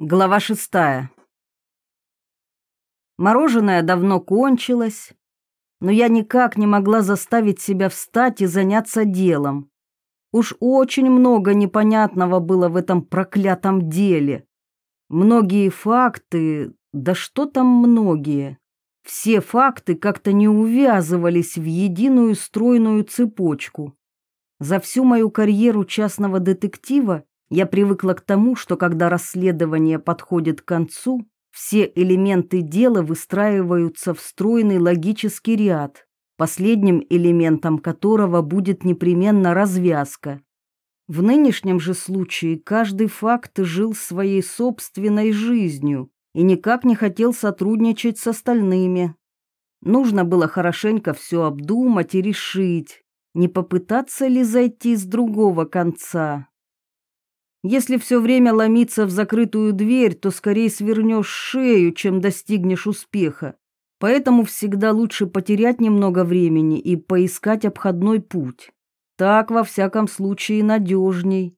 Глава шестая. Мороженое давно кончилось, но я никак не могла заставить себя встать и заняться делом. Уж очень много непонятного было в этом проклятом деле. Многие факты, да что там многие, все факты как-то не увязывались в единую стройную цепочку. За всю мою карьеру частного детектива я привыкла к тому, что когда расследование подходит к концу, все элементы дела выстраиваются в стройный логический ряд, последним элементом которого будет непременно развязка. В нынешнем же случае каждый факт жил своей собственной жизнью и никак не хотел сотрудничать с остальными. Нужно было хорошенько все обдумать и решить, не попытаться ли зайти с другого конца. Если все время ломиться в закрытую дверь, то скорее свернешь шею, чем достигнешь успеха. Поэтому всегда лучше потерять немного времени и поискать обходной путь. Так, во всяком случае, надежней.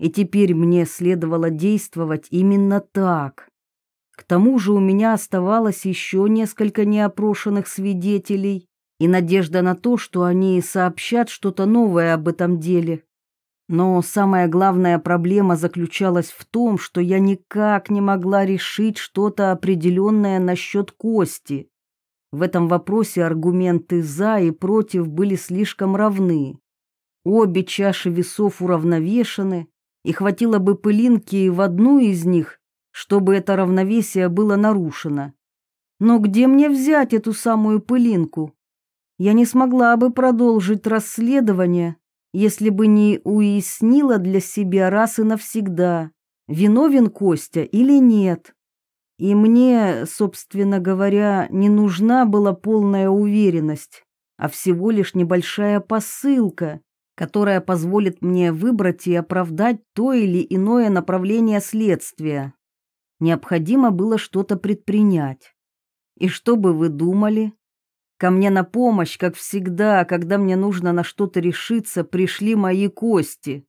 И теперь мне следовало действовать именно так. К тому же у меня оставалось еще несколько неопрошенных свидетелей и надежда на то, что они сообщат что-то новое об этом деле. Но самая главная проблема заключалась в том, что я никак не могла решить что-то определенное насчет Кости. В этом вопросе аргументы «за» и «против» были слишком равны. Обе чаши весов уравновешены, и хватило бы пылинки в одну из них, чтобы это равновесие было нарушено. Но где мне взять эту самую пылинку? Я не смогла бы продолжить расследование, если бы не уяснила для себя раз и навсегда, виновен Костя или нет. И мне, собственно говоря, не нужна была полная уверенность, а всего лишь небольшая посылка, которая позволит мне выбрать и оправдать то или иное направление следствия. Необходимо было что-то предпринять. И что бы вы думали? Ко мне на помощь, как всегда, когда мне нужно на что-то решиться, пришли мои кости.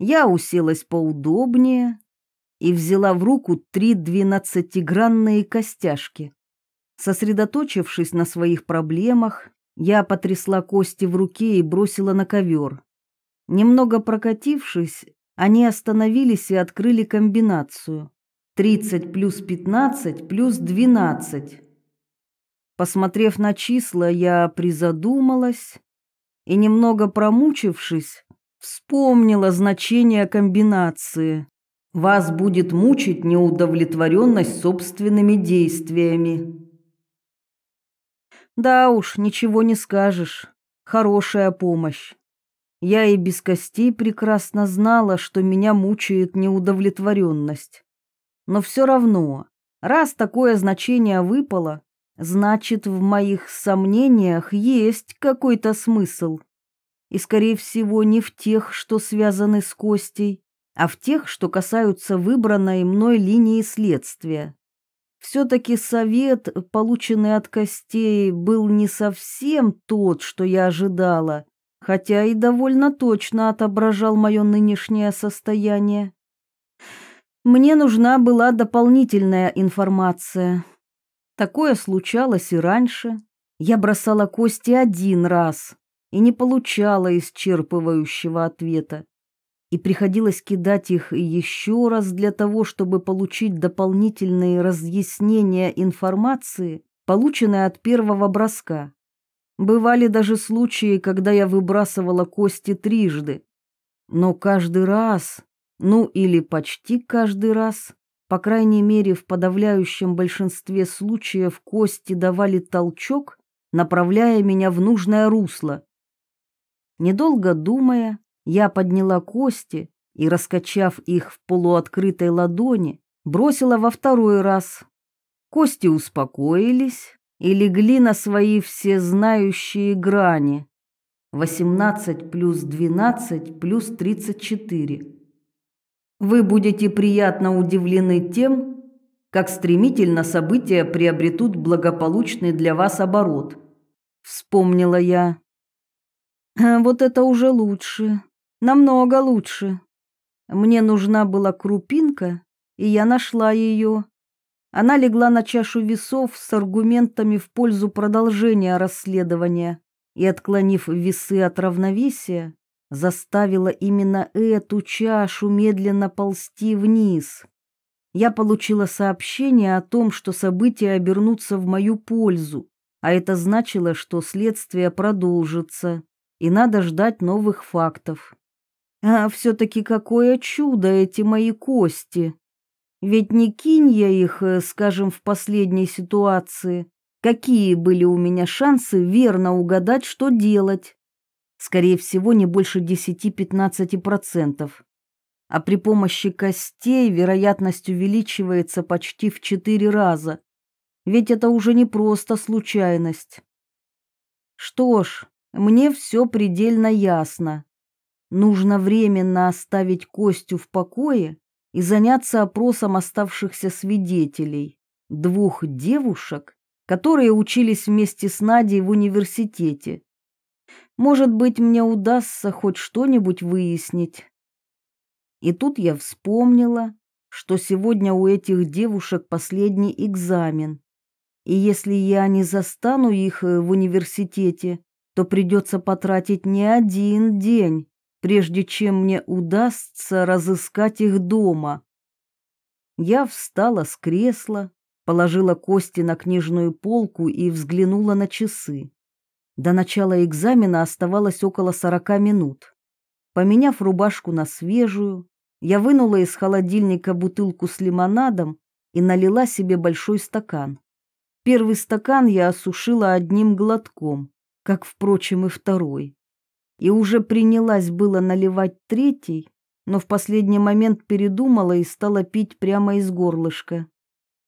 Я уселась поудобнее и взяла в руку три двенадцатигранные костяшки. Сосредоточившись на своих проблемах, я потрясла кости в руке и бросила на ковер. Немного прокатившись, они остановились и открыли комбинацию. 30 плюс 15 плюс 12. Посмотрев на числа, я призадумалась и, немного промучившись, вспомнила значение комбинации. Вас будет мучить неудовлетворенность собственными действиями. Да уж, ничего не скажешь. Хорошая помощь. Я и без костей прекрасно знала, что меня мучает неудовлетворенность. Но все равно, раз такое значение выпало, Значит, в моих сомнениях есть какой-то смысл. И, скорее всего, не в тех, что связаны с Костей, а в тех, что касаются выбранной мной линии следствия. Все-таки совет, полученный от Костей, был не совсем тот, что я ожидала, хотя и довольно точно отображал мое нынешнее состояние. Мне нужна была дополнительная информация. Такое случалось и раньше. Я бросала кости один раз и не получала исчерпывающего ответа. И приходилось кидать их еще раз для того, чтобы получить дополнительные разъяснения информации, полученной от первого броска. Бывали даже случаи, когда я выбрасывала кости трижды. Но каждый раз, ну или почти каждый раз, по крайней мере, в подавляющем большинстве случаев кости давали толчок, направляя меня в нужное русло. Недолго думая, я подняла кости и, раскачав их в полуоткрытой ладони, бросила во второй раз. Кости успокоились и легли на свои всезнающие грани. 18 плюс 12 плюс 34. Вы будете приятно удивлены тем, как стремительно события приобретут благополучный для вас оборот. Вспомнила я. «А вот это уже лучше, намного лучше. Мне нужна была крупинка, и я нашла ее. Она легла на чашу весов с аргументами в пользу продолжения расследования и, отклонив весы от равновесия, заставила именно эту чашу медленно ползти вниз. Я получила сообщение о том, что события обернутся в мою пользу, а это значило, что следствие продолжится, и надо ждать новых фактов. А все-таки какое чудо эти мои кости! Ведь не кинь я их, э, скажем, в последней ситуации. Какие были у меня шансы верно угадать, что делать? Скорее всего, не больше 10-15%. А при помощи костей вероятность увеличивается почти в 4 раза. Ведь это уже не просто случайность. Что ж, мне все предельно ясно. Нужно временно оставить Костю в покое и заняться опросом оставшихся свидетелей, двух девушек, которые учились вместе с Надей в университете. Может быть, мне удастся хоть что-нибудь выяснить. И тут я вспомнила, что сегодня у этих девушек последний экзамен. И если я не застану их э, в университете, то придется потратить не один день, прежде чем мне удастся разыскать их дома. Я встала с кресла, положила кости на книжную полку и взглянула на часы. До начала экзамена оставалось около сорока минут. Поменяв рубашку на свежую, я вынула из холодильника бутылку с лимонадом и налила себе большой стакан. Первый стакан я осушила одним глотком, как, впрочем, и второй и уже принялась было наливать третий, но в последний момент передумала и стала пить прямо из горлышка.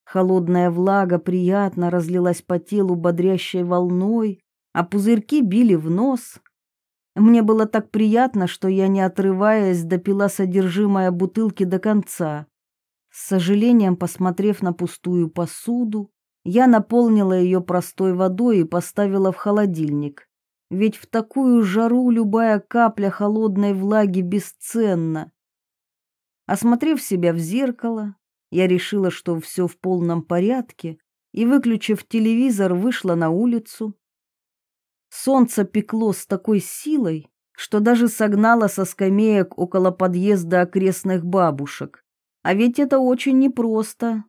Холодная влага приятно разлилась по телу бодрящей волной, а пузырьки били в нос. Мне было так приятно, что я, не отрываясь, допила содержимое бутылки до конца. С сожалением, посмотрев на пустую посуду, я наполнила ее простой водой и поставила в холодильник ведь в такую жару любая капля холодной влаги бесценна. Осмотрев себя в зеркало, я решила, что все в полном порядке, и, выключив телевизор, вышла на улицу. Солнце пекло с такой силой, что даже согнало со скамеек около подъезда окрестных бабушек. А ведь это очень непросто.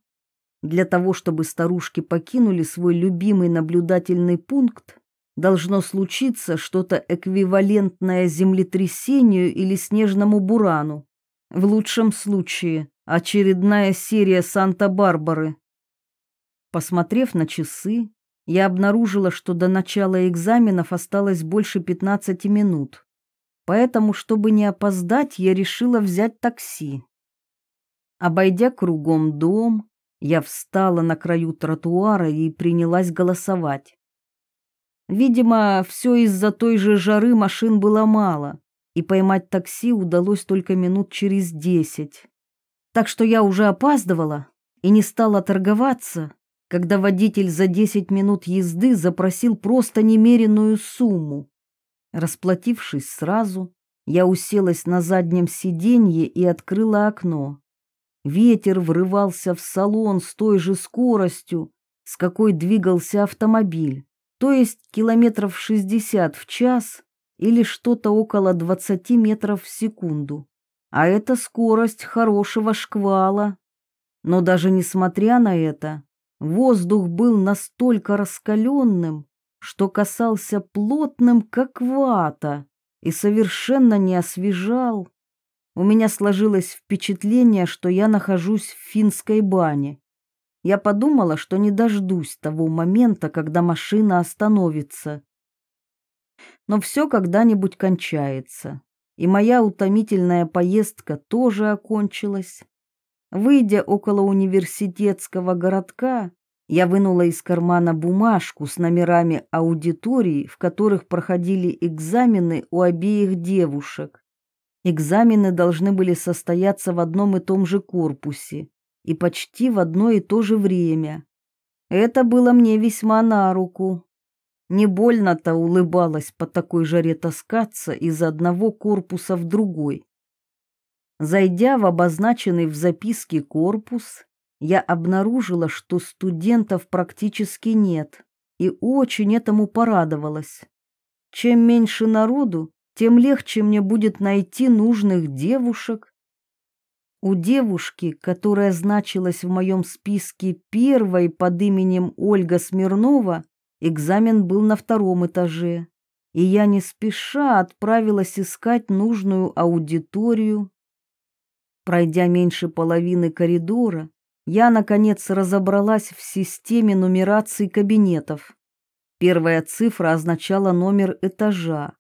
Для того, чтобы старушки покинули свой любимый наблюдательный пункт, должно случиться что-то эквивалентное землетрясению или снежному бурану. В лучшем случае очередная серия Санта-Барбары. Посмотрев на часы, я обнаружила, что до начала экзаменов осталось больше 15 минут. Поэтому, чтобы не опоздать, я решила взять такси. Обойдя кругом дом, я встала на краю тротуара и принялась голосовать. Видимо, все из-за той же жары машин было мало, и поймать такси удалось только минут через десять. Так что я уже опаздывала и не стала торговаться, когда водитель за десять минут езды запросил просто немеренную сумму. Расплатившись сразу, я уселась на заднем сиденье и открыла окно. Ветер врывался в салон с той же скоростью, с какой двигался автомобиль то есть километров 60 в час или что-то около 20 метров в секунду. А это скорость хорошего шквала. Но даже несмотря на это, воздух был настолько раскаленным, что касался плотным, как вата, и совершенно не освежал. У меня сложилось впечатление, что я нахожусь в финской бане. Я подумала, что не дождусь того момента, когда машина остановится. Но все когда-нибудь кончается, и моя утомительная поездка тоже окончилась. Выйдя около университетского городка, я вынула из кармана бумажку с номерами аудиторий, в которых проходили экзамены у обеих девушек. Экзамены должны были состояться в одном и том же корпусе, и почти в одно и то же время. Это было мне весьма на руку. Не больно-то улыбалась по такой жаре таскаться из одного корпуса в другой. Зайдя в обозначенный в записке корпус, я обнаружила, что студентов практически нет, и очень этому порадовалась. Чем меньше народу, тем легче мне будет найти нужных девушек. У девушки, которая значилась в моем списке первой под именем Ольга Смирнова, экзамен был на втором этаже, и я не спеша отправилась искать нужную аудиторию. Пройдя меньше половины коридора, я, наконец, разобралась в системе нумерации кабинетов. Первая цифра означала номер этажа.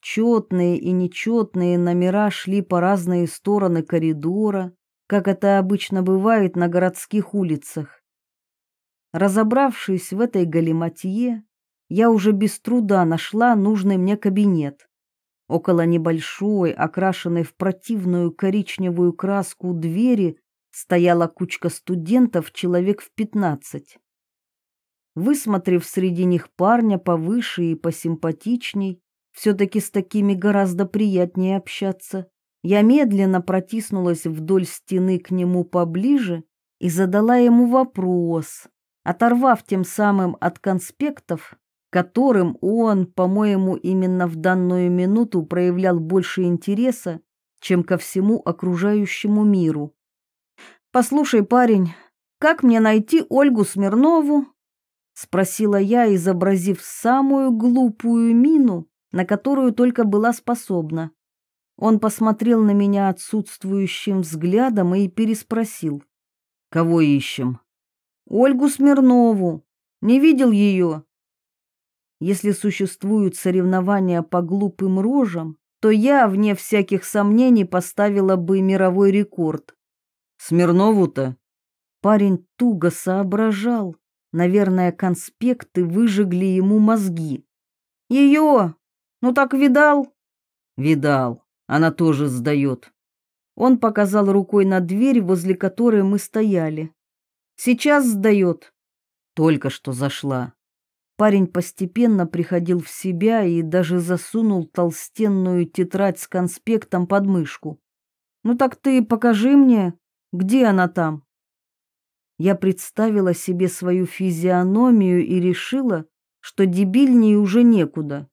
Четные и нечетные номера шли по разные стороны коридора, как это обычно бывает на городских улицах. Разобравшись в этой галиматье, я уже без труда нашла нужный мне кабинет. Около небольшой, окрашенной в противную коричневую краску двери, стояла кучка студентов, человек в пятнадцать. Высмотрев среди них парня повыше и посимпатичней, все-таки с такими гораздо приятнее общаться, я медленно протиснулась вдоль стены к нему поближе и задала ему вопрос, оторвав тем самым от конспектов которым он, по-моему, именно в данную минуту проявлял больше интереса, чем ко всему окружающему миру. «Послушай, парень, как мне найти Ольгу Смирнову?» — спросила я, изобразив самую глупую мину, на которую только была способна. Он посмотрел на меня отсутствующим взглядом и переспросил. «Кого ищем?» «Ольгу Смирнову. Не видел ее?» Если существуют соревнования по глупым рожам, то я, вне всяких сомнений, поставила бы мировой рекорд. Смирнову-то? Парень туго соображал. Наверное, конспекты выжигли ему мозги. Ее? Ну так видал? Видал. Она тоже сдает. Он показал рукой на дверь, возле которой мы стояли. Сейчас сдает. Только что зашла. Парень постепенно приходил в себя и даже засунул толстенную тетрадь с конспектом под мышку. «Ну так ты покажи мне, где она там?» Я представила себе свою физиономию и решила, что дебильнее уже некуда.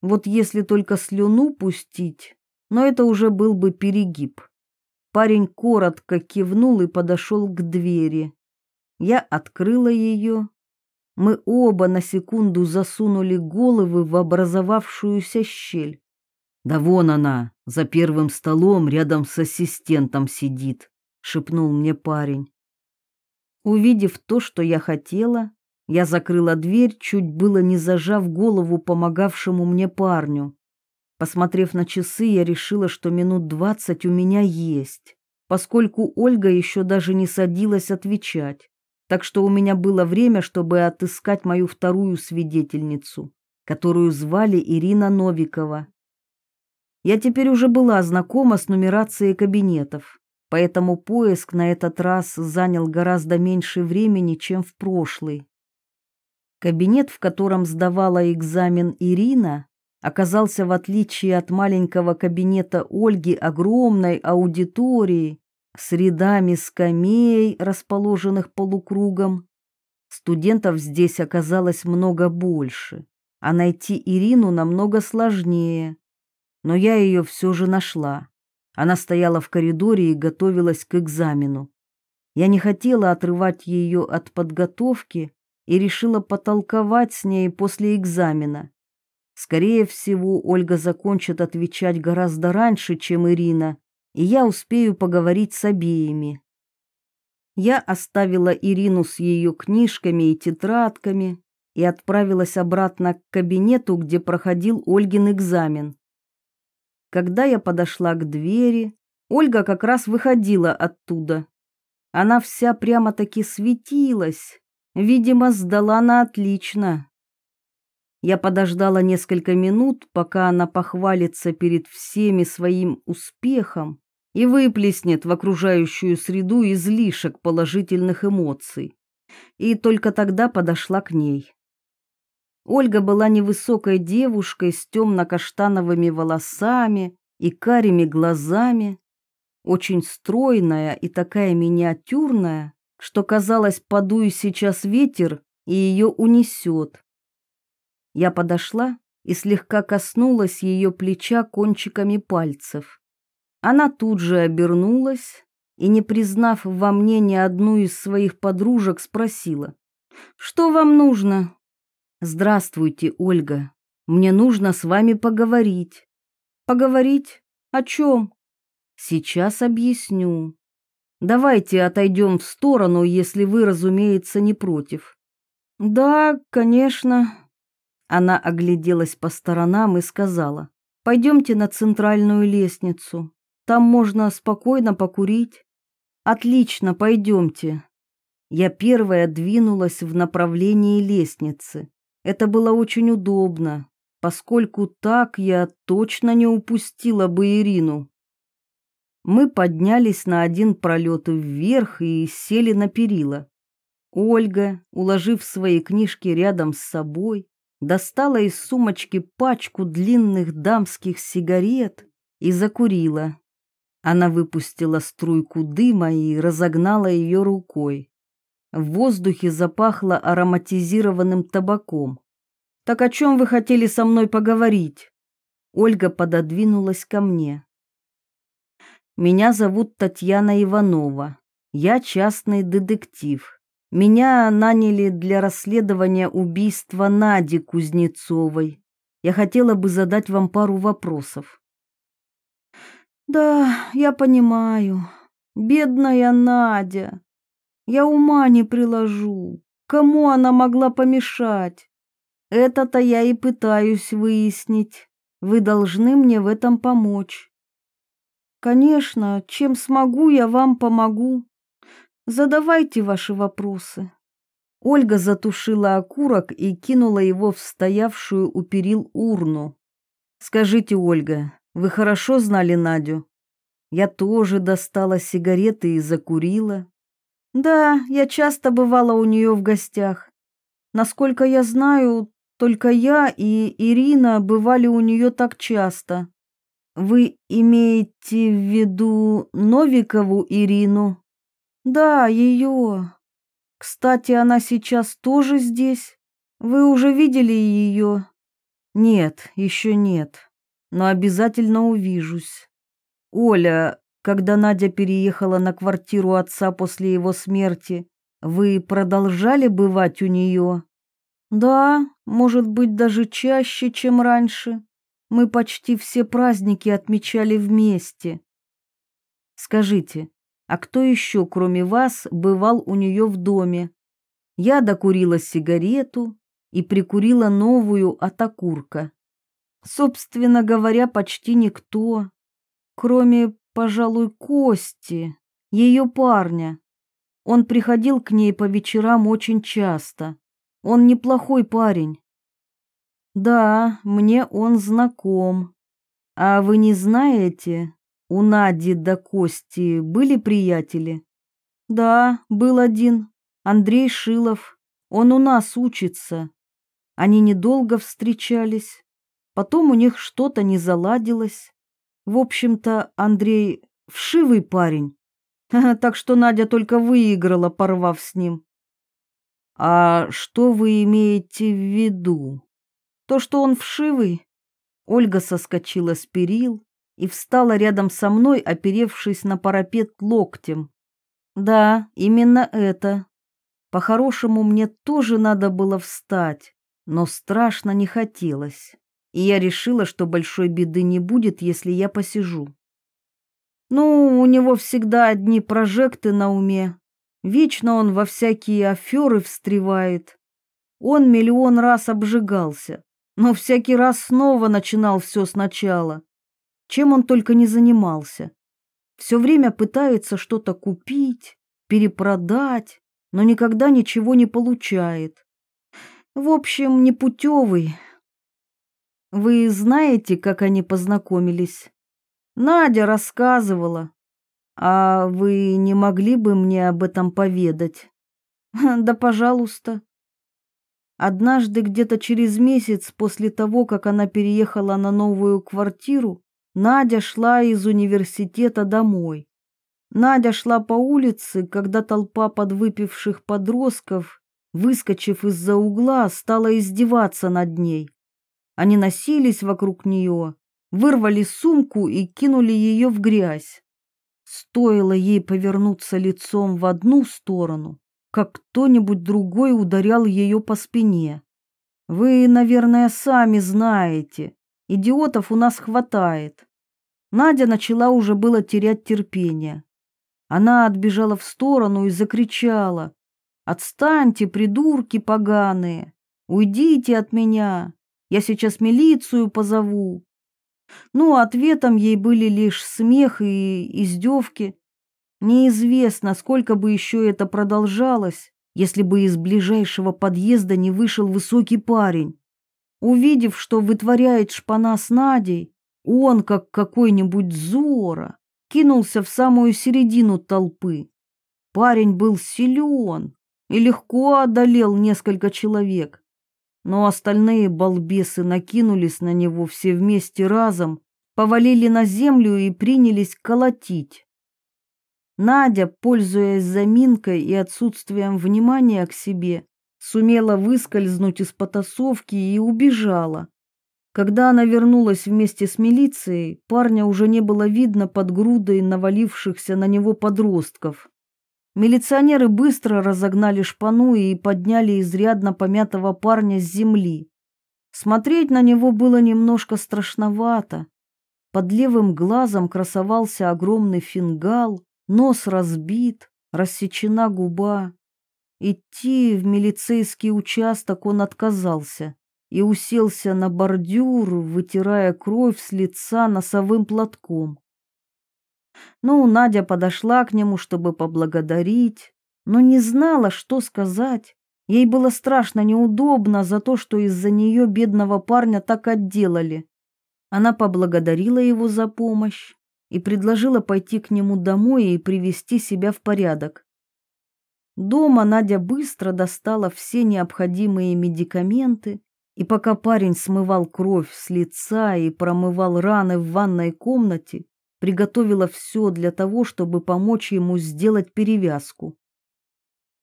Вот если только слюну пустить, но это уже был бы перегиб. Парень коротко кивнул и подошел к двери. Я открыла ее мы оба на секунду засунули головы в образовавшуюся щель. «Да вон она, за первым столом рядом с ассистентом сидит», — шепнул мне парень. Увидев то, что я хотела, я закрыла дверь, чуть было не зажав голову помогавшему мне парню. Посмотрев на часы, я решила, что минут двадцать у меня есть, поскольку Ольга еще даже не садилась отвечать так что у меня было время, чтобы отыскать мою вторую свидетельницу, которую звали Ирина Новикова. Я теперь уже была знакома с нумерацией кабинетов, поэтому поиск на этот раз занял гораздо меньше времени, чем в прошлый. Кабинет, в котором сдавала экзамен Ирина, оказался, в отличие от маленького кабинета Ольги, огромной аудиторией, с рядами скамей, расположенных полукругом. Студентов здесь оказалось много больше, а найти Ирину намного сложнее. Но я ее все же нашла. Она стояла в коридоре и готовилась к экзамену. Я не хотела отрывать ее от подготовки и решила потолковать с ней после экзамена. Скорее всего, Ольга закончит отвечать гораздо раньше, чем Ирина, и я успею поговорить с обеими. Я оставила Ирину с ее книжками и тетрадками и отправилась обратно к кабинету, где проходил Ольгин экзамен. Когда я подошла к двери, Ольга как раз выходила оттуда. Она вся прямо-таки светилась, видимо, сдала на отлично. Я подождала несколько минут, пока она похвалится перед всеми своим успехом, и выплеснет в окружающую среду излишек положительных эмоций. И только тогда подошла к ней. Ольга была невысокой девушкой с темно-каштановыми волосами и карими глазами. очень стройная и такая миниатюрная, что казалось, подуй сейчас ветер и ее унесет. Я подошла и слегка коснулась ее плеча кончиками пальцев. Она тут же обернулась и, не признав во мне ни одну из своих подружек, спросила, «Что вам нужно?» «Здравствуйте, Ольга. Мне нужно с вами поговорить». «Поговорить? О чем?» «Сейчас объясню. Давайте отойдем в сторону, если вы, разумеется, не против». «Да, конечно». Она огляделась по сторонам и сказала, «Пойдемте на центральную лестницу. Там можно спокойно покурить». «Отлично, пойдемте». Я первая двинулась в направлении лестницы. Это было очень удобно, поскольку так я точно не упустила бы Ирину. Мы поднялись на один пролет вверх и сели на перила. Ольга, уложив свои книжки рядом с собой, достала из сумочки пачку длинных дамских сигарет и закурила. Она выпустила струйку дыма и разогнала ее рукой. В воздухе запахло ароматизированным табаком. «Так о чем вы хотели со мной поговорить?» Ольга пододвинулась ко мне. «Меня зовут Татьяна Иванова. Я частный детектив. Меня наняли для расследования убийства Нади Кузнецовой. Я хотела бы задать вам пару вопросов. Да, я понимаю. Бедная Надя. Я ума не приложу. Кому она могла помешать? Это-то я и пытаюсь выяснить. Вы должны мне в этом помочь. Конечно, чем смогу, я вам помогу. Задавайте ваши вопросы. Ольга затушила окурок и кинула его в стоявшую у перил урну. Скажите, Ольга, вы хорошо знали Надю? Я тоже достала сигареты и закурила. Да, я часто бывала у нее в гостях. Насколько я знаю, только я и Ирина бывали у нее так часто. Вы имеете в виду Новикову Ирину? Да, ее. Кстати, она сейчас тоже здесь. Вы уже видели ее? Нет, еще нет. Но обязательно увижусь. Оля, когда Надя переехала на квартиру отца после его смерти, вы продолжали бывать у нее? Да, может быть, даже чаще, чем раньше. Мы почти все праздники отмечали вместе. Скажите, а кто еще, кроме вас, бывал у нее в доме? Я докурила сигарету и прикурила новую от окурка. Собственно говоря, почти никто, кроме, пожалуй, Кости, ее парня. Он приходил к ней по вечерам очень часто. Он неплохой парень. Да, мне он знаком. А вы не знаете, у Нади до Кости были приятели? Да, был один. Андрей Шилов. Он у нас учится. Они недолго встречались. Потом у них что-то не заладилось. В общем-то, Андрей вшивый парень. Так что Надя только выиграла, порвав с ним. А что вы имеете в виду? То, что он вшивый? Ольга соскочила с перил, и встала рядом со мной, оперевшись на парапет локтем. Да, именно это. По-хорошему мне тоже надо было встать, но страшно не хотелось. И я решила, что большой беды не будет, если я посижу. Ну, у него всегда одни прожекты на уме. Вечно он во всякие аферы встревает. Он миллион раз обжигался, но всякий раз снова начинал все сначала чем он только не занимался. Все время пытается что-то купить, перепродать, но никогда ничего не получает. В общем, непутевый. Вы знаете, как они познакомились? Надя рассказывала. А вы не могли бы мне об этом поведать? Да, пожалуйста. Однажды, где-то через месяц после того, как она переехала на новую квартиру, Надя шла из университета домой. Надя шла по улице, когда толпа подвыпивших подростков, выскочив из-за угла, стала издеваться над ней. Они носились вокруг нее, вырвали сумку и кинули ее в грязь. Стоило ей повернуться лицом в одну сторону, как кто-нибудь другой ударял ее по спине. Вы, наверное, сами знаете, идиотов у нас хватает. Надя начала уже было терять терпение. Она отбежала в сторону и закричала. «Отстаньте, придурки поганые! Уйдите от меня! Я сейчас милицию позову!» Ну, ответом ей были лишь смех и издевки. Неизвестно, сколько бы еще это продолжалось, если бы из ближайшего подъезда не вышел высокий парень. Увидев, что вытворяет шпана с Надей, он, как какой-нибудь Зора, кинулся в самую середину толпы. Парень был силен и легко одолел несколько человек, но остальные балбесы накинулись на него все вместе разом, повалили на землю и принялись колотить. Надя, пользуясь заминкой и отсутствием внимания к себе, сумела выскользнуть из потасовки и убежала. Когда она вернулась вместе с милицией, парня уже не было видно под грудой навалившихся на него подростков. Милиционеры быстро разогнали шпану и подняли изрядно помятого парня с земли. Смотреть на него было немножко страшновато. Под левым глазом красовался огромный фингал, нос разбит, рассечена губа. Идти в милицейский участок он отказался и уселся на бордюр, вытирая кровь с лица носовым платком. Ну, Надя подошла к нему, чтобы поблагодарить, но не знала, что сказать. Ей было страшно неудобно за то, что из-за нее бедного парня так отделали. Она поблагодарила его за помощь и предложила пойти к нему домой и привести себя в порядок. Дома Надя быстро достала все необходимые медикаменты и пока парень смывал кровь с лица и промывал раны в ванной комнате, приготовила все для того, чтобы помочь ему сделать перевязку.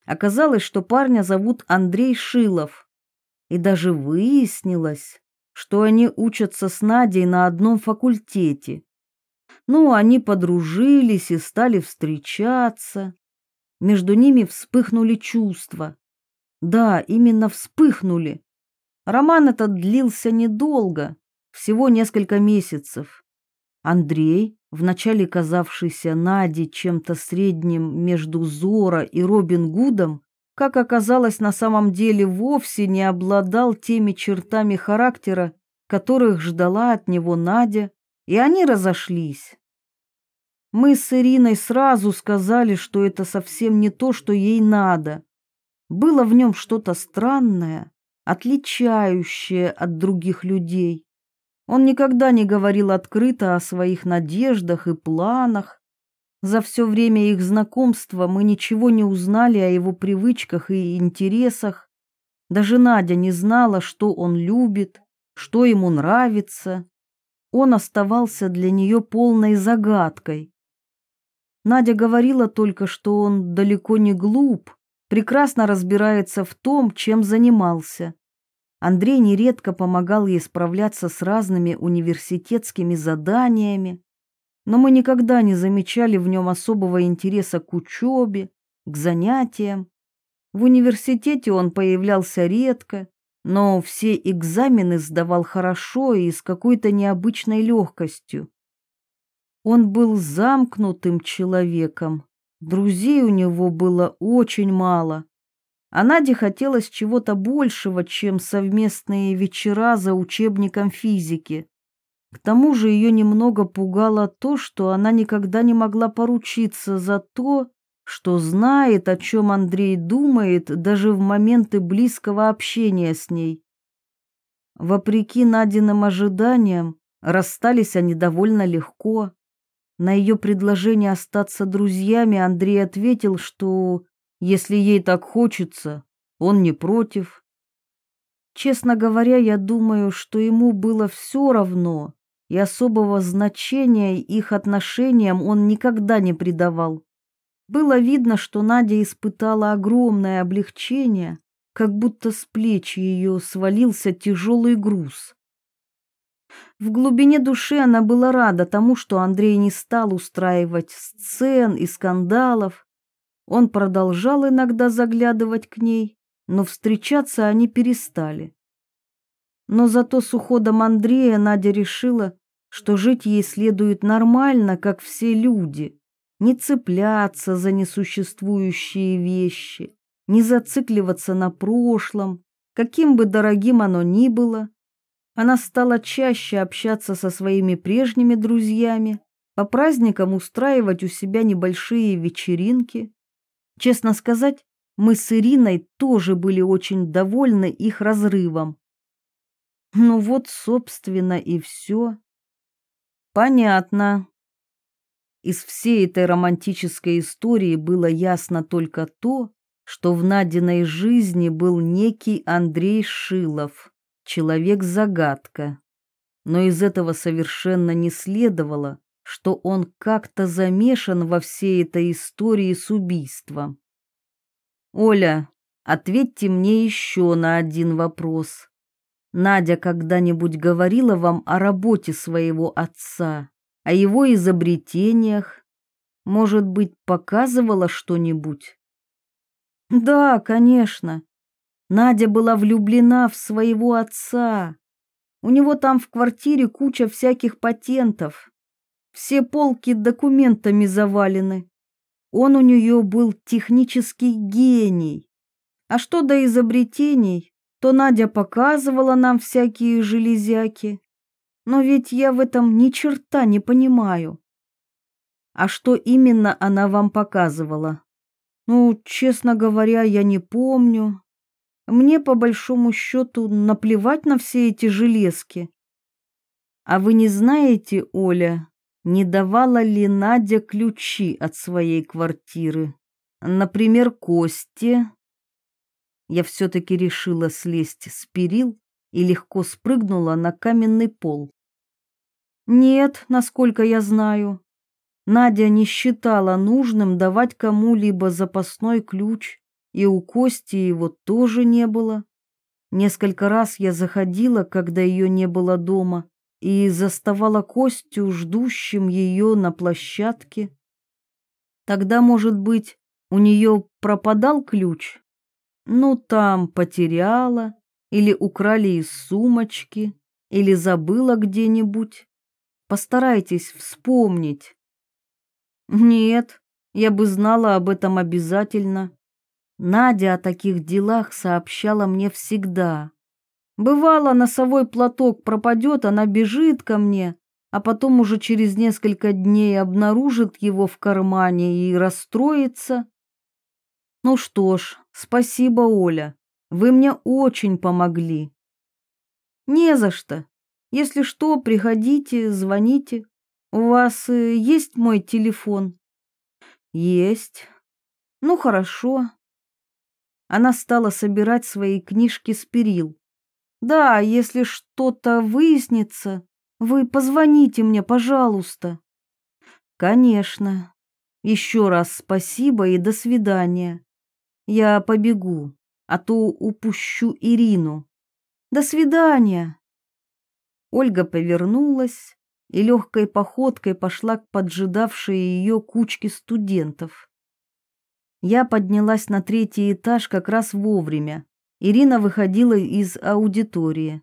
Оказалось, что парня зовут Андрей Шилов, и даже выяснилось, что они учатся с Надей на одном факультете. Ну, они подружились и стали встречаться. Между ними вспыхнули чувства. Да, именно вспыхнули. Роман этот длился недолго, всего несколько месяцев. Андрей, вначале казавшийся Наде чем-то средним между Зора и Робин Гудом, как оказалось на самом деле вовсе не обладал теми чертами характера, которых ждала от него Надя, и они разошлись. Мы с Ириной сразу сказали, что это совсем не то, что ей надо. Было в нем что-то странное, отличающее от других людей. Он никогда не говорил открыто о своих надеждах и планах. За все время их знакомства мы ничего не узнали о его привычках и интересах. Даже Надя не знала, что он любит, что ему нравится. Он оставался для нее полной загадкой. Надя говорила только, что он далеко не глуп, прекрасно разбирается в том, чем занимался. Андрей нередко помогал ей справляться с разными университетскими заданиями, но мы никогда не замечали в нем особого интереса к учебе, к занятиям. В университете он появлялся редко, но все экзамены сдавал хорошо и с какой-то необычной легкостью. Он был замкнутым человеком, друзей у него было очень мало. А Наде хотелось чего-то большего, чем совместные вечера за учебником физики. К тому же ее немного пугало то, что она никогда не могла поручиться за то, что знает, о чем Андрей думает даже в моменты близкого общения с ней. Вопреки Надиным ожиданиям, расстались они довольно легко. На ее предложение остаться друзьями Андрей ответил, что если ей так хочется, он не против. Честно говоря, я думаю, что ему было все равно, и особого значения их отношениям он никогда не придавал. Было видно, что Надя испытала огромное облегчение, как будто с плеч ее свалился тяжелый груз. В глубине души она была рада тому, что Андрей не стал устраивать сцен и скандалов. Он продолжал иногда заглядывать к ней, но встречаться они перестали. Но зато с уходом Андрея Надя решила, что жить ей следует нормально, как все люди, не цепляться за несуществующие вещи, не зацикливаться на прошлом, каким бы дорогим оно ни было. Она стала чаще общаться со своими прежними друзьями, по праздникам устраивать у себя небольшие вечеринки. Честно сказать, мы с Ириной тоже были очень довольны их разрывом. Ну вот, собственно, и все. Понятно. Из всей этой романтической истории было ясно только то, что в Надиной жизни был некий Андрей Шилов, человек-загадка. Но из этого совершенно не следовало, что он как-то замешан во всей этой истории с убийством. «Оля, ответьте мне еще на один вопрос. Надя когда-нибудь говорила вам о работе своего отца, о его изобретениях? Может быть, показывала что-нибудь? Да, конечно. Надя была влюблена в своего отца. У него там в квартире куча всяких патентов. Все полки документами завалены. Он у нее был технический гений. А что до изобретений, то Надя показывала нам всякие железяки. Но ведь я в этом ни черта не понимаю. А что именно она вам показывала? Ну, честно говоря, я не помню. Мне по большому счету наплевать на все эти железки. А вы не знаете, Оля, не давала ли Надя ключи от своей квартиры? Например, Косте, я все-таки решила слезть с перил и легко спрыгнула на каменный пол. Нет, насколько я знаю. Надя не считала нужным давать кому-либо запасной ключ, и у Кости его тоже не было. Несколько раз я заходила, когда ее не было дома, и заставала Костю ждущим ее на площадке. Тогда, может быть, у нее пропадал ключ? Ну, там потеряла, или украли из сумочки, или забыла где-нибудь. Постарайтесь вспомнить. Нет, я бы знала об этом обязательно. Надя о таких делах сообщала мне всегда. Бывало, носовой платок пропадет, она бежит ко мне, а потом уже через несколько дней обнаружит его в кармане и расстроится. Ну что ж, спасибо, Оля. Вы мне очень помогли. Не за что. Если что, приходите, звоните. У вас э, есть мой телефон? Есть. Ну, хорошо. Она стала собирать свои книжки с перил. Да, если что-то выяснится, вы позвоните мне, пожалуйста. Конечно. Еще раз спасибо и до свидания. Я побегу, а то упущу Ирину. До свидания. Ольга повернулась и легкой походкой пошла к поджидавшей ее кучке студентов. Я поднялась на третий этаж как раз вовремя. Ирина выходила из аудитории.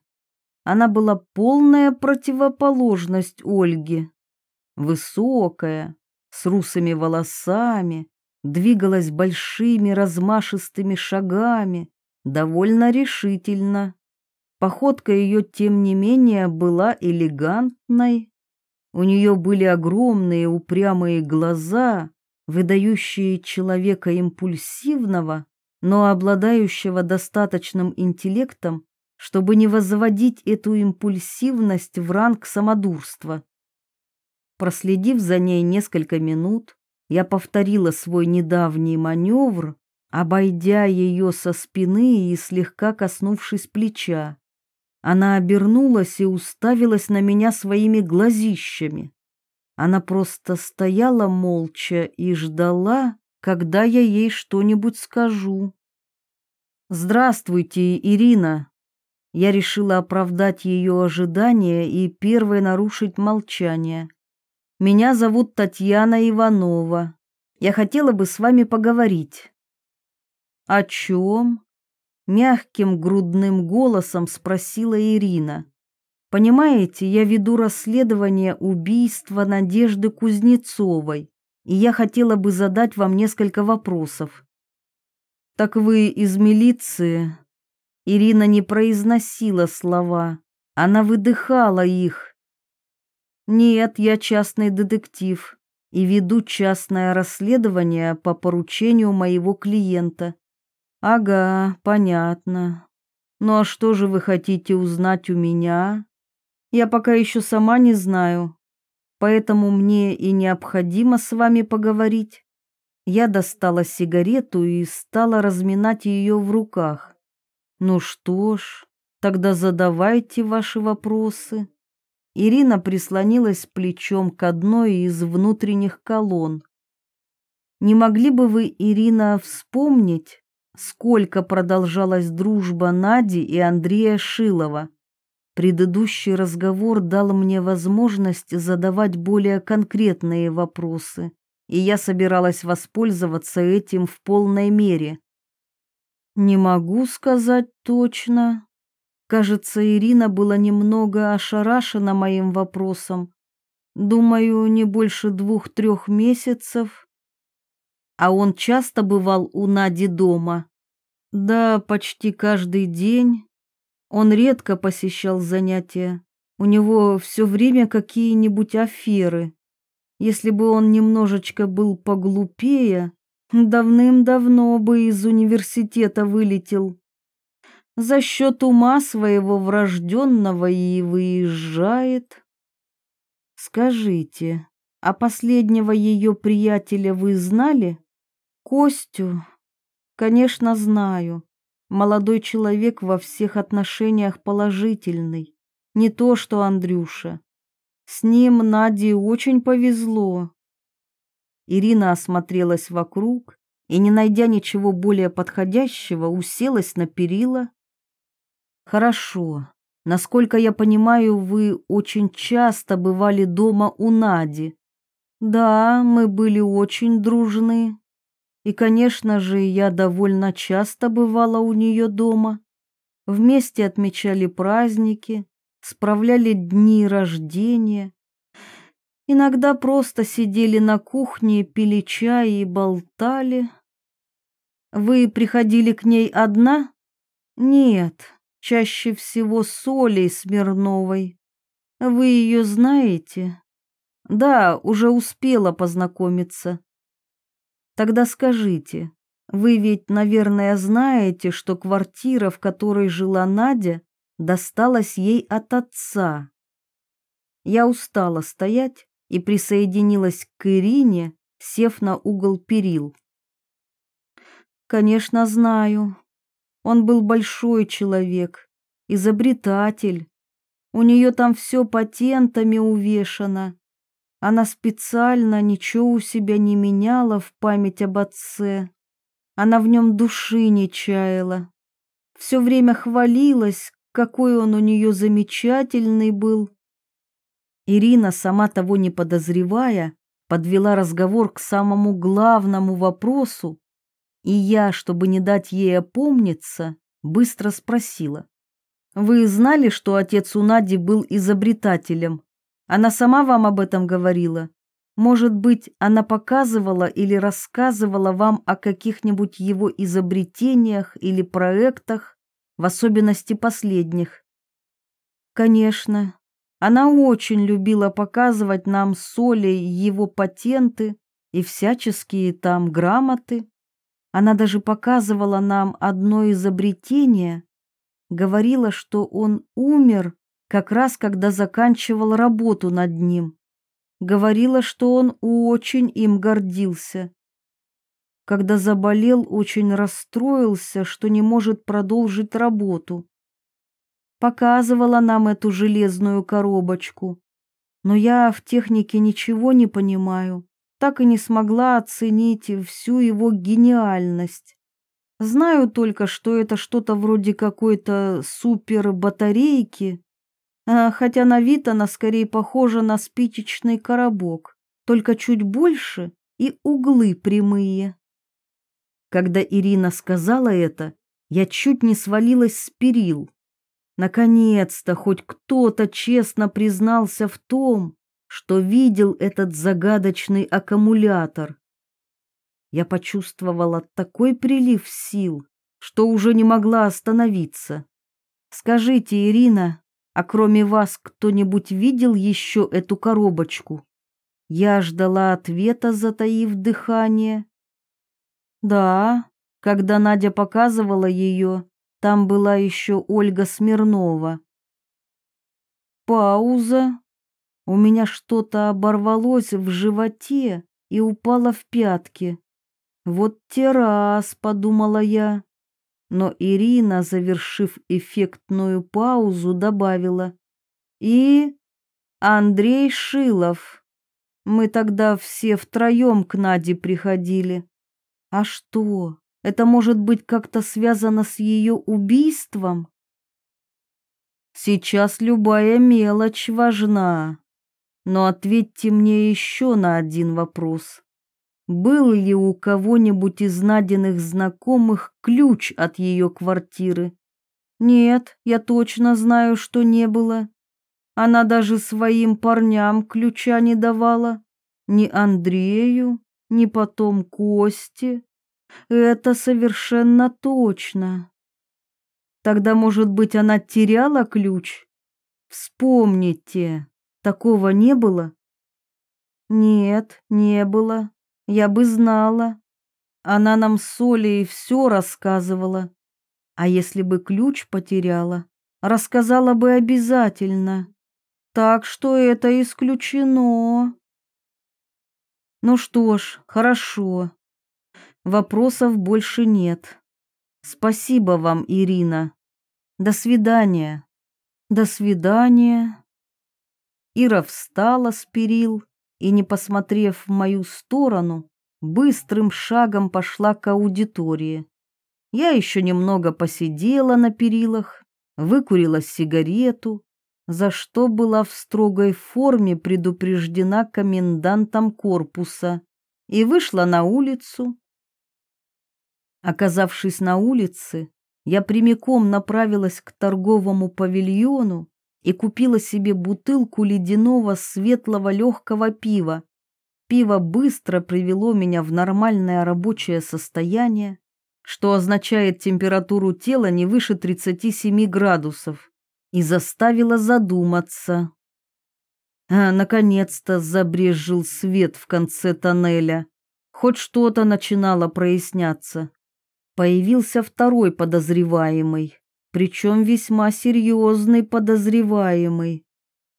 Она была полная противоположность Ольге. Высокая, с русыми волосами, двигалась большими размашистыми шагами, довольно решительно. Походка ее, тем не менее, была элегантной. У нее были огромные упрямые глаза, выдающие человека импульсивного, но обладающего достаточным интеллектом, чтобы не возводить эту импульсивность в ранг самодурства. Проследив за ней несколько минут, я повторила свой недавний маневр, обойдя ее со спины и слегка коснувшись плеча. Она обернулась и уставилась на меня своими глазищами. Она просто стояла молча и ждала, когда я ей что-нибудь скажу. «Здравствуйте, Ирина!» Я решила оправдать ее ожидания и первой нарушить молчание. «Меня зовут Татьяна Иванова. Я хотела бы с вами поговорить». «О чем?» Мягким грудным голосом спросила Ирина. «Понимаете, я веду расследование убийства Надежды Кузнецовой, и я хотела бы задать вам несколько вопросов». «Так вы из милиции?» Ирина не произносила слова, она выдыхала их. «Нет, я частный детектив и веду частное расследование по поручению моего клиента». «Ага, понятно. Ну а что же вы хотите узнать у меня? Я пока еще сама не знаю, поэтому мне и необходимо с вами поговорить». Я достала сигарету и стала разминать ее в руках. Ну что ж, тогда задавайте ваши вопросы. Ирина прислонилась плечом к одной из внутренних колонн. Не могли бы вы, Ирина, вспомнить, сколько продолжалась дружба Нади и Андрея Шилова? Предыдущий разговор дал мне возможность задавать более конкретные вопросы, и я собиралась воспользоваться этим в полной мере. Не могу сказать точно. Кажется, Ирина была немного ошарашена моим вопросом. Думаю, не больше двух-трех месяцев. А он часто бывал у Нади дома? Да, почти каждый день. Он редко посещал занятия. У него все время какие-нибудь аферы. Если бы он немножечко был поглупее, Давным-давно бы из университета вылетел. За счет ума своего врожденного и выезжает. Скажите, а последнего ее приятеля вы знали? Костю? Конечно, знаю. Молодой человек во всех отношениях положительный. Не то, что Андрюша. С ним Наде очень повезло. Ирина осмотрелась вокруг и, не найдя ничего более подходящего, уселась на перила. «Хорошо. Насколько я понимаю, вы очень часто бывали дома у Нади. Да, мы были очень дружны. И, конечно же, я довольно часто бывала у нее дома. Вместе отмечали праздники, справляли дни рождения, Иногда просто сидели на кухне, пили чай и болтали. Вы приходили к ней одна? Нет, чаще всего с Олей Смирновой. Вы ее знаете? Да, уже успела познакомиться. Тогда скажите, вы ведь, наверное, знаете, что квартира, в которой жила Надя, досталась ей от отца. Я устала стоять и присоединилась к Ирине, сев на угол перил. Конечно, знаю. Он был большой человек, изобретатель. У нее там все патентами увешано. Она специально ничего у себя не меняла в память об отце. Она в нем души не чаяла. Все время хвалилась, какой он у нее замечательный был, Ирина, сама того не подозревая, подвела разговор к самому главному вопросу, и я, чтобы не дать ей опомниться, быстро спросила. «Вы знали, что отец у Нади был изобретателем? Она сама вам об этом говорила? Может быть, она показывала или рассказывала вам о каких-нибудь его изобретениях или проектах, в особенности последних?» «Конечно, она очень любила показывать нам с Олей его патенты и всяческие там грамоты. Она даже показывала нам одно изобретение, говорила, что он умер как раз когда заканчивал работу над ним. Говорила, что он очень им гордился. Когда заболел, очень расстроился, что не может продолжить работу. показывала нам эту железную коробочку. Но я в технике ничего не понимаю, так и не смогла оценить всю его гениальность. Знаю только, что это что-то вроде какой-то супер-батарейки, а, хотя на вид она скорее похожа на спичечный коробок, только чуть больше и углы прямые. Когда Ирина сказала это, я чуть не свалилась с перил. Наконец-то хоть кто-то честно признался в том, что видел этот загадочный аккумулятор. Я почувствовала такой прилив сил, что уже не могла остановиться. Скажите, Ирина, а кроме вас кто-нибудь видел еще эту коробочку? Я ждала ответа, затаив дыхание. Да, когда Надя показывала ее, там была еще Ольга Смирнова. Пауза. У меня что-то оборвалось в животе и упало в пятки. Вот те раз, подумала я. Но Ирина, завершив эффектную паузу, добавила. И Андрей Шилов. Мы тогда все втроем к Наде приходили. А что, это может быть как-то связано с ее убийством? Сейчас любая мелочь важна. Но ответьте мне еще на один вопрос. Был ли у кого-нибудь из Надиных знакомых ключ от ее квартиры? Нет, я точно знаю, что не было. Она даже своим парням ключа не давала. Ни Андрею, ни потом Косте. Это совершенно точно. Тогда, может быть, она теряла ключ? Вспомните, такого не было? Нет, не было. Я бы знала. Она нам с Олей все рассказывала. А если бы ключ потеряла, рассказала бы обязательно. Так что это исключено. Ну что ж, хорошо. Вопросов больше нет. Спасибо вам, Ирина. До свидания. До свидания. Ира встала с перил и, не посмотрев в мою сторону, быстрым шагом пошла к аудитории. Я еще немного посидела на перилах, выкурила сигарету, за что была в строгой форме предупреждена комендантом корпуса и вышла на улицу. Оказавшись на улице, я прямиком направилась к торговому павильону и купила себе бутылку ледяного светлого легкого пива. Пиво быстро привело меня в нормальное рабочее состояние, что означает температуру тела не выше 37 градусов и заставила задуматься. А, наконец-то забрезжил свет в конце тоннеля. Хоть что-то начинало проясняться. Появился второй подозреваемый, причем весьма серьезный подозреваемый.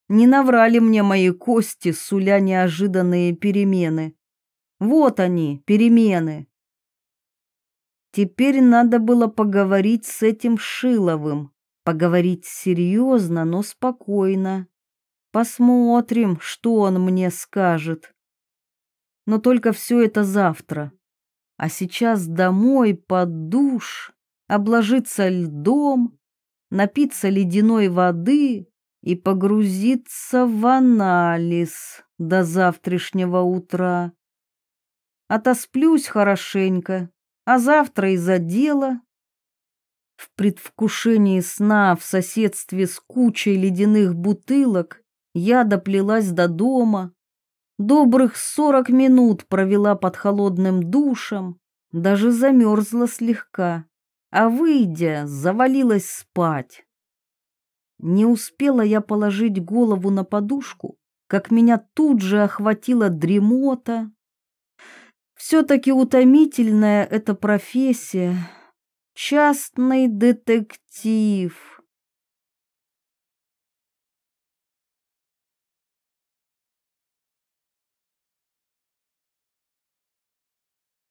Не наврали мне мои кости, суля неожиданные перемены. Вот они, перемены. Теперь надо было поговорить с этим Шиловым, Поговорить серьезно, но спокойно. Посмотрим, что он мне скажет. Но только все это завтра. А сейчас домой под душ, обложиться льдом, напиться ледяной воды и погрузиться в анализ до завтрашнего утра. Отосплюсь хорошенько, а завтра и за дело в предвкушении сна в соседстве с кучей ледяных бутылок я доплелась до дома. Добрых сорок минут провела под холодным душем, даже замерзла слегка, а выйдя, завалилась спать. Не успела я положить голову на подушку, как меня тут же охватила дремота. Все-таки утомительная эта профессия, Частный детектив.